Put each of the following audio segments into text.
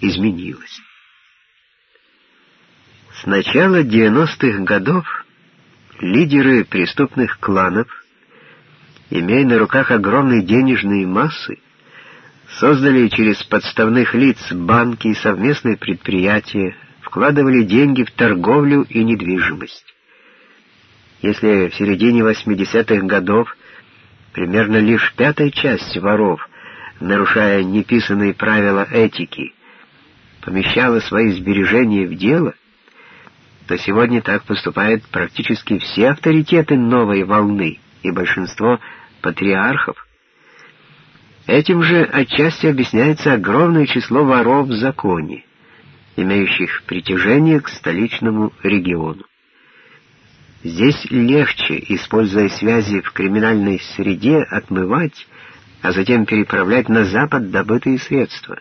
изменилось. С начала 90-х годов лидеры преступных кланов, имея на руках огромные денежные массы, создали через подставных лиц банки и совместные предприятия, вкладывали деньги в торговлю и недвижимость. Если в середине 80-х годов примерно лишь пятая часть воров, нарушая неписанные правила этики, помещала свои сбережения в дело, то сегодня так поступают практически все авторитеты новой волны и большинство патриархов. Этим же отчасти объясняется огромное число воров в законе, имеющих притяжение к столичному региону. Здесь легче, используя связи в криминальной среде, отмывать, а затем переправлять на Запад добытые средства.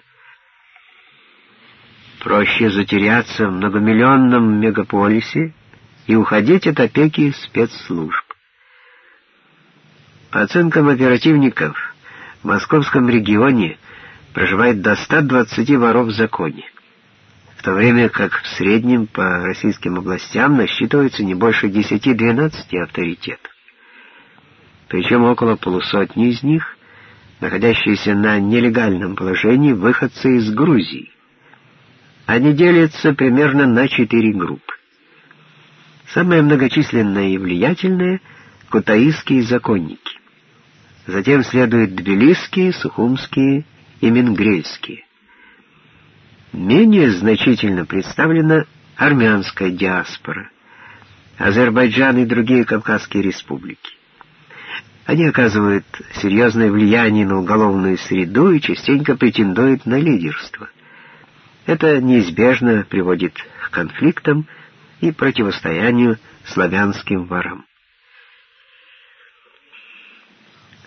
Проще затеряться в многомиллионном мегаполисе и уходить от опеки спецслужб. По оценкам оперативников, в московском регионе проживает до 120 воров в законе в то время как в среднем по российским областям насчитывается не больше 10-12 авторитетов. Причем около полусотни из них, находящиеся на нелегальном положении, выходцы из Грузии. Они делятся примерно на четыре группы. Самые многочисленные и влиятельные — кутаистские законники. Затем следуют тбилисские, сухумские и менгрельские. Менее значительно представлена армянская диаспора, Азербайджан и другие Кавказские республики. Они оказывают серьезное влияние на уголовную среду и частенько претендуют на лидерство. Это неизбежно приводит к конфликтам и противостоянию славянским ворам.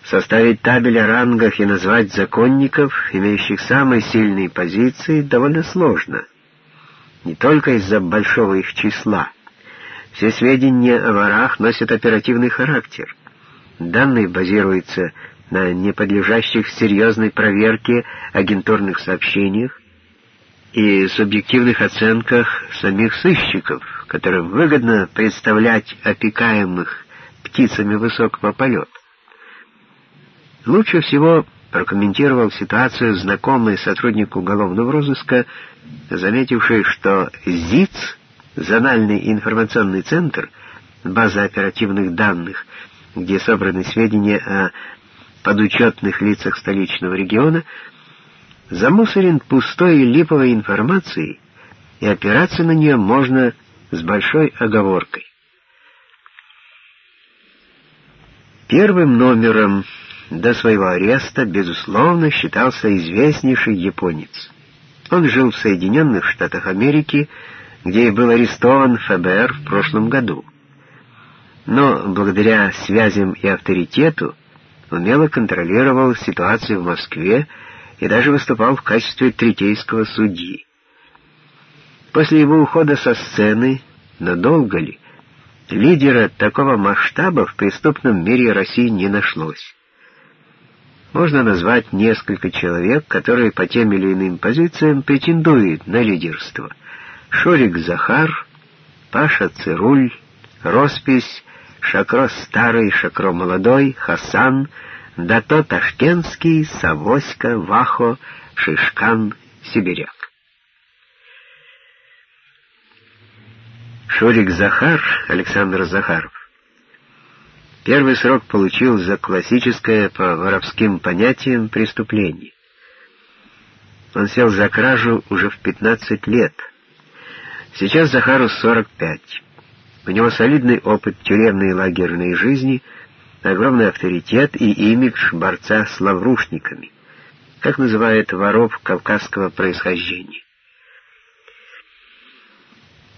Составить табель о рангах и назвать законников, имеющих самые сильные позиции, довольно сложно. Не только из-за большого их числа. Все сведения о ворах носят оперативный характер. Данные базируются на неподлежащих серьезной проверке агентурных сообщениях и субъективных оценках самих сыщиков, которым выгодно представлять опекаемых птицами высокого полета. Лучше всего прокомментировал ситуацию знакомый сотрудник уголовного розыска, заметивший, что ЗИЦ, Зональный информационный центр, база оперативных данных, где собраны сведения о подучетных лицах столичного региона, замусорен пустой и липовой информацией, и опираться на нее можно с большой оговоркой. Первым номером до своего ареста, безусловно, считался известнейший японец. Он жил в Соединенных Штатах Америки, где и был арестован ФБР в прошлом году. Но благодаря связям и авторитету умело контролировал ситуацию в Москве и даже выступал в качестве третейского судьи. После его ухода со сцены, надолго ли, лидера такого масштаба в преступном мире России не нашлось. Можно назвать несколько человек, которые по тем или иным позициям претендуют на лидерство. Шурик Захар, Паша Цируль, Роспись, Шакро Старый, Шакро Молодой, Хасан, Дато Ташкентский, Савоська, Вахо, Шишкан, Сибиряк. Шурик Захар, Александр Захаров, Первый срок получил за классическое по воровским понятиям преступление. Он сел за кражу уже в 15 лет. Сейчас Захару 45. У него солидный опыт тюремной и лагерной жизни, огромный авторитет и имидж борца с лаврушниками, как называют воров кавказского происхождения.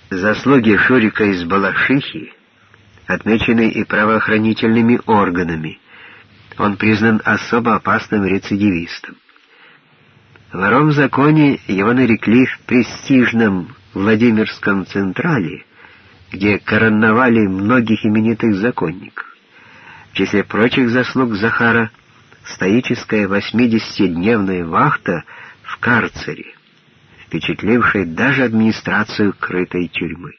Заслуги Шурика из Балашихи отмеченный и правоохранительными органами. Он признан особо опасным рецидивистом. Вором в законе его нарекли в престижном Владимирском Централе, где короновали многих именитых законников. В числе прочих заслуг Захара стоическая 80-дневная вахта в карцере, в впечатлившей даже администрацию крытой тюрьмы.